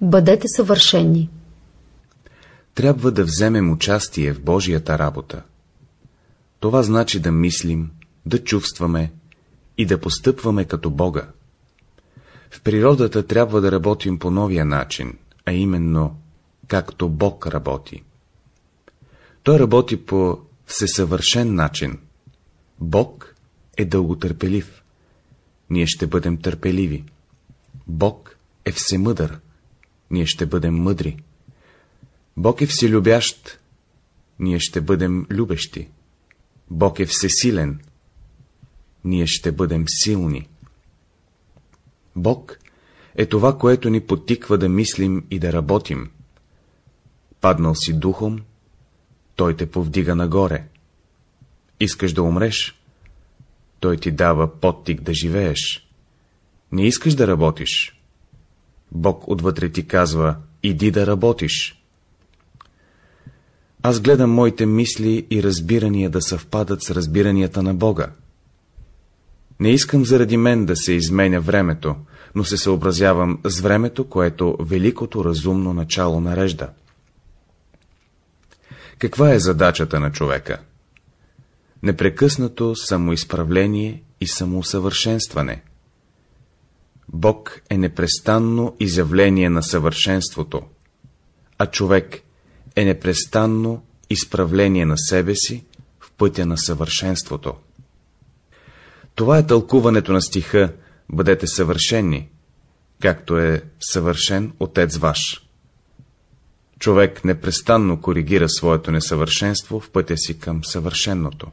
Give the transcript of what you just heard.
Бъдете съвършени. Трябва да вземем участие в Божията работа. Това значи да мислим, да чувстваме и да постъпваме като Бога. В природата трябва да работим по новия начин, а именно, както Бог работи. Той работи по всесъвършен начин. Бог е дълготърпелив. Ние ще бъдем търпеливи. Бог е всемъдър. Ние ще бъдем мъдри. Бог е вселюбящ. Ние ще бъдем любещи. Бог е всесилен. Ние ще бъдем силни. Бог е това, което ни потиква да мислим и да работим. Паднал си духом, той те повдига нагоре. Искаш да умреш, той ти дава подтик да живееш. Не искаш да работиш. Бог отвътре ти казва, иди да работиш. Аз гледам моите мисли и разбирания да съвпадат с разбиранията на Бога. Не искам заради мен да се изменя времето, но се съобразявам с времето, което великото разумно начало нарежда. Каква е задачата на човека? Непрекъснато самоизправление и самоусъвършенстване. Бог е непрестанно изявление на съвършенството, а човек е непрестанно изправление на себе си в пътя на съвършенството. Това е тълкуването на стиха «Бъдете съвършени», както е съвършен Отец ваш. Човек непрестанно коригира своето несъвършенство в пътя си към съвършенното.